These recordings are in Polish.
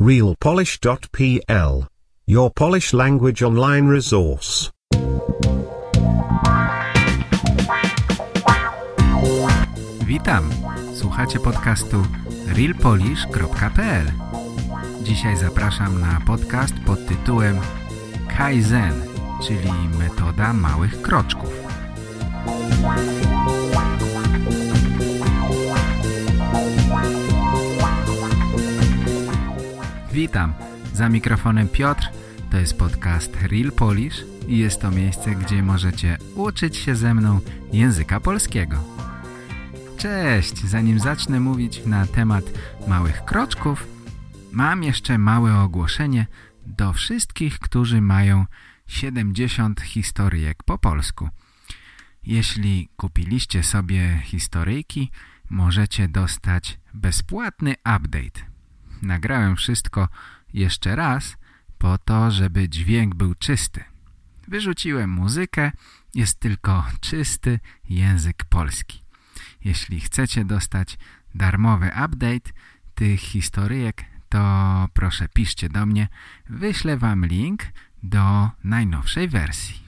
realpolish.pl. Your Polish language online resource. Witam. Słuchacie podcastu realpolish.pl. Dzisiaj zapraszam na podcast pod tytułem Kaizen, czyli metoda małych kroczków. Witam. Za mikrofonem Piotr. To jest podcast Real Polish i jest to miejsce, gdzie możecie uczyć się ze mną języka polskiego. Cześć! Zanim zacznę mówić na temat małych kroczków, mam jeszcze małe ogłoszenie do wszystkich, którzy mają 70 historyjek po polsku. Jeśli kupiliście sobie historyjki, możecie dostać bezpłatny update. Nagrałem wszystko jeszcze raz po to, żeby dźwięk był czysty. Wyrzuciłem muzykę, jest tylko czysty język polski. Jeśli chcecie dostać darmowy update tych historyjek, to proszę piszcie do mnie. Wyślę wam link do najnowszej wersji.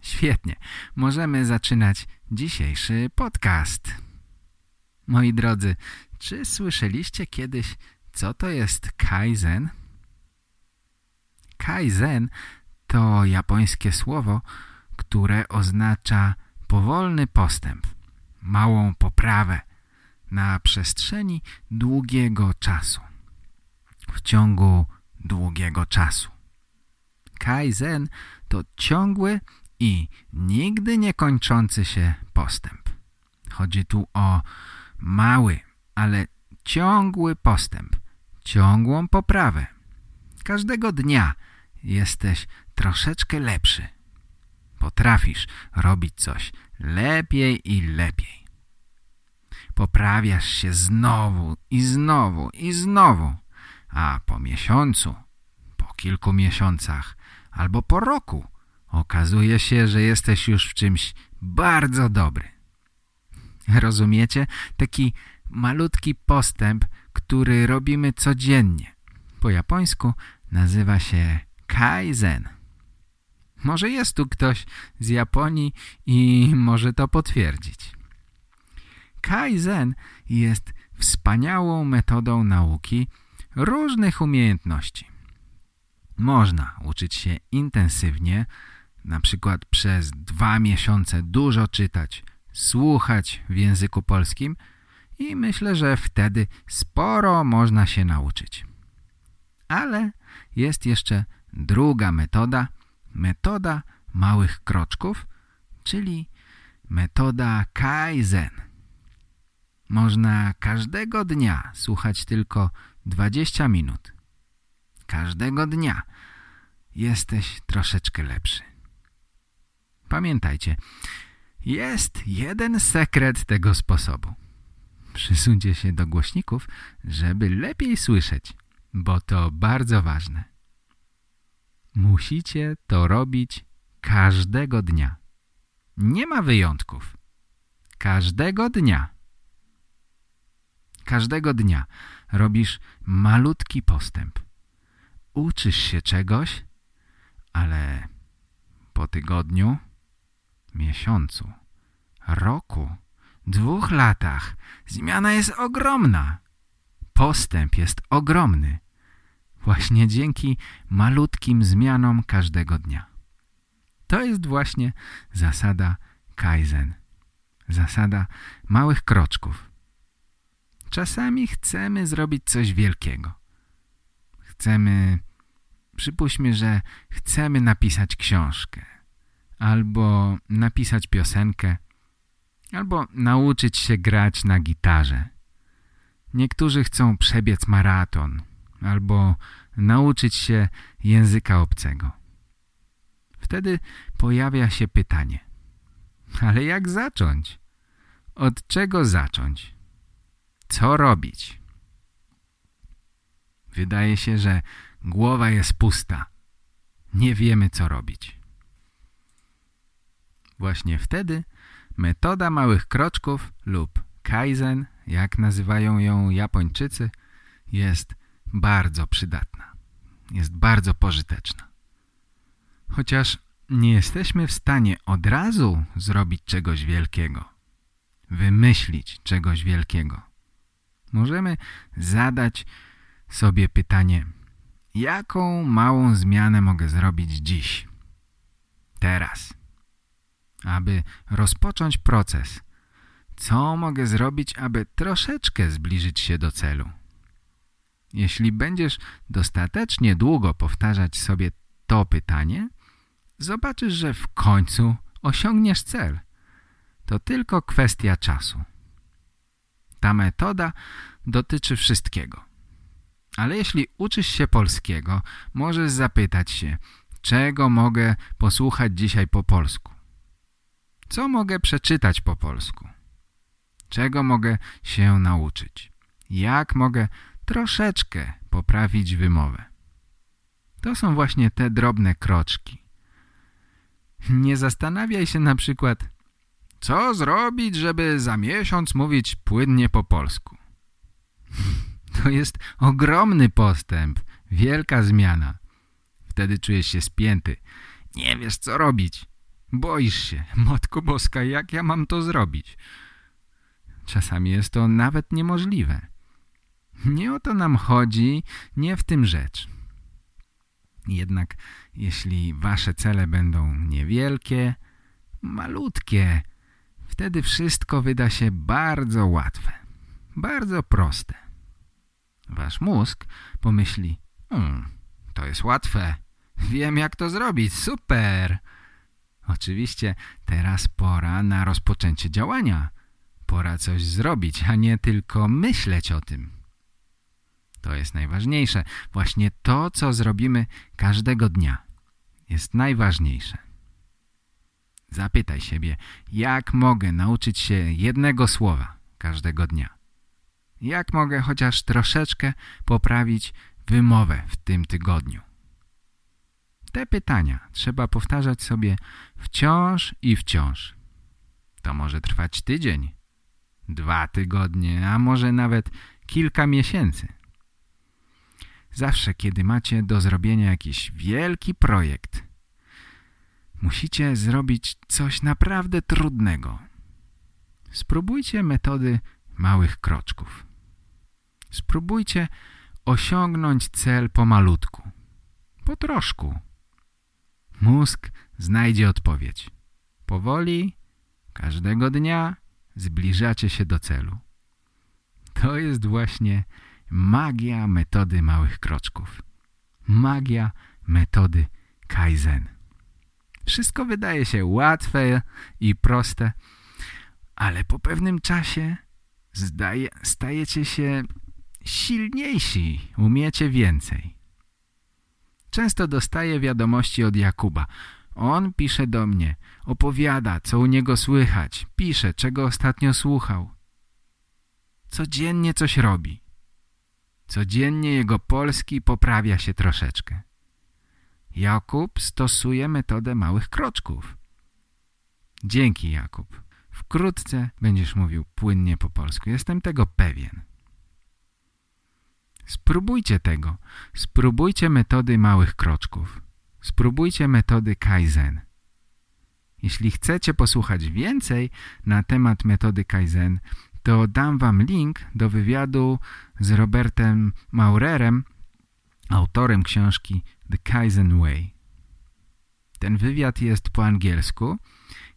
Świetnie, możemy zaczynać dzisiejszy podcast. Moi drodzy, czy słyszeliście kiedyś, co to jest Kaizen? Kaizen to japońskie słowo, które oznacza powolny postęp, małą poprawę na przestrzeni długiego czasu, w ciągu długiego czasu. Kaizen to ciągły i nigdy nie kończący się postęp. Chodzi tu o mały, ale ciągły postęp, ciągłą poprawę. Każdego dnia jesteś troszeczkę lepszy. Potrafisz robić coś lepiej i lepiej. Poprawiasz się znowu i znowu i znowu, a po miesiącu, po kilku miesiącach albo po roku okazuje się, że jesteś już w czymś bardzo dobry. Rozumiecie? Taki malutki postęp, który robimy codziennie. Po japońsku nazywa się kaizen. Może jest tu ktoś z Japonii i może to potwierdzić. Kaizen jest wspaniałą metodą nauki różnych umiejętności. Można uczyć się intensywnie, na przykład przez dwa miesiące dużo czytać, słuchać w języku polskim i myślę, że wtedy sporo można się nauczyć. Ale jest jeszcze druga metoda, metoda małych kroczków, czyli metoda Kaizen. Można każdego dnia słuchać tylko 20 minut. Każdego dnia jesteś troszeczkę lepszy. Pamiętajcie, jest jeden sekret tego sposobu. Przysuńcie się do głośników, żeby lepiej słyszeć, bo to bardzo ważne. Musicie to robić każdego dnia. Nie ma wyjątków. Każdego dnia. Każdego dnia robisz malutki postęp. Uczysz się czegoś, ale po tygodniu, miesiącu, roku, dwóch latach zmiana jest ogromna. Postęp jest ogromny. Właśnie dzięki malutkim zmianom każdego dnia. To jest właśnie zasada Kaizen. Zasada małych kroczków. Czasami chcemy zrobić coś wielkiego. Chcemy, przypuśćmy, że chcemy napisać książkę albo napisać piosenkę, albo nauczyć się grać na gitarze. Niektórzy chcą przebiec maraton albo nauczyć się języka obcego. Wtedy pojawia się pytanie. Ale jak zacząć? Od czego zacząć? Co robić? Wydaje się, że głowa jest pusta. Nie wiemy, co robić. Właśnie wtedy metoda małych kroczków lub kaizen, jak nazywają ją Japończycy, jest bardzo przydatna. Jest bardzo pożyteczna. Chociaż nie jesteśmy w stanie od razu zrobić czegoś wielkiego, wymyślić czegoś wielkiego. Możemy zadać sobie pytanie, jaką małą zmianę mogę zrobić dziś, teraz, aby rozpocząć proces. Co mogę zrobić, aby troszeczkę zbliżyć się do celu? Jeśli będziesz dostatecznie długo powtarzać sobie to pytanie, zobaczysz, że w końcu osiągniesz cel. To tylko kwestia czasu. Ta metoda dotyczy wszystkiego. Ale jeśli uczysz się polskiego, możesz zapytać się, czego mogę posłuchać dzisiaj po polsku? Co mogę przeczytać po polsku? Czego mogę się nauczyć? Jak mogę troszeczkę poprawić wymowę? To są właśnie te drobne kroczki. Nie zastanawiaj się na przykład, co zrobić, żeby za miesiąc mówić płynnie po polsku. To jest ogromny postęp, wielka zmiana. Wtedy czujesz się spięty. Nie wiesz, co robić. Boisz się. Matko Boska, jak ja mam to zrobić? Czasami jest to nawet niemożliwe. Nie o to nam chodzi, nie w tym rzecz. Jednak jeśli wasze cele będą niewielkie, malutkie, wtedy wszystko wyda się bardzo łatwe, bardzo proste. Wasz mózg pomyśli, hmm, to jest łatwe, wiem jak to zrobić, super. Oczywiście teraz pora na rozpoczęcie działania. Pora coś zrobić, a nie tylko myśleć o tym. To jest najważniejsze. Właśnie to, co zrobimy każdego dnia jest najważniejsze. Zapytaj siebie, jak mogę nauczyć się jednego słowa każdego dnia? Jak mogę chociaż troszeczkę poprawić wymowę w tym tygodniu? Te pytania trzeba powtarzać sobie wciąż i wciąż. To może trwać tydzień, dwa tygodnie, a może nawet kilka miesięcy. Zawsze, kiedy macie do zrobienia jakiś wielki projekt, musicie zrobić coś naprawdę trudnego. Spróbujcie metody małych kroczków. Spróbujcie osiągnąć cel pomalutku, po troszku. Mózg znajdzie odpowiedź. Powoli, każdego dnia zbliżacie się do celu. To jest właśnie magia metody małych kroczków. Magia metody Kaizen. Wszystko wydaje się łatwe i proste, ale po pewnym czasie zdaje, stajecie się silniejsi, umiecie więcej. Często dostaję wiadomości od Jakuba. On pisze do mnie, opowiada, co u niego słychać, pisze, czego ostatnio słuchał. Codziennie coś robi. Codziennie jego polski poprawia się troszeczkę. Jakub stosuje metodę małych kroczków. Dzięki, Jakub. Wkrótce będziesz mówił płynnie po polsku. Jestem tego pewien. Spróbujcie tego. Spróbujcie metody małych kroczków. Spróbujcie metody Kaizen. Jeśli chcecie posłuchać więcej na temat metody Kaizen, to dam wam link do wywiadu z Robertem Maurerem, autorem książki The Kaizen Way. Ten wywiad jest po angielsku.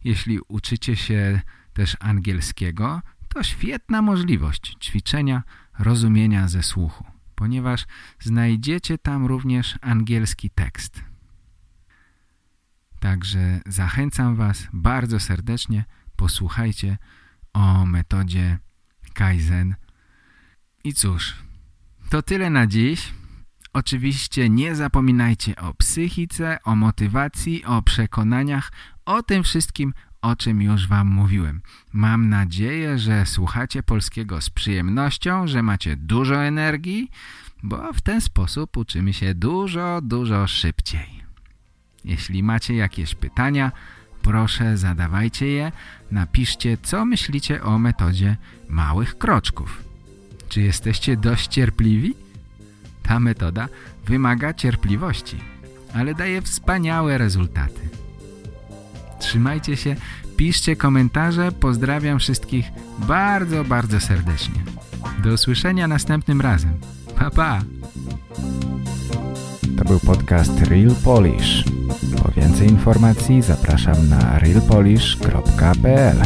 Jeśli uczycie się też angielskiego, to świetna możliwość ćwiczenia rozumienia ze słuchu, ponieważ znajdziecie tam również angielski tekst. Także zachęcam Was bardzo serdecznie, posłuchajcie o metodzie Kaizen. I cóż, to tyle na dziś. Oczywiście nie zapominajcie o psychice, o motywacji, o przekonaniach, o tym wszystkim, o czym już wam mówiłem. Mam nadzieję, że słuchacie polskiego z przyjemnością, że macie dużo energii, bo w ten sposób uczymy się dużo, dużo szybciej. Jeśli macie jakieś pytania, proszę zadawajcie je, napiszcie co myślicie o metodzie małych kroczków. Czy jesteście dość cierpliwi? Ta metoda wymaga cierpliwości, ale daje wspaniałe rezultaty. Trzymajcie się, piszcie komentarze, pozdrawiam wszystkich bardzo, bardzo serdecznie. Do usłyszenia następnym razem. Pa, pa! To był podcast Real Polish. Po więcej informacji zapraszam na realpolish.pl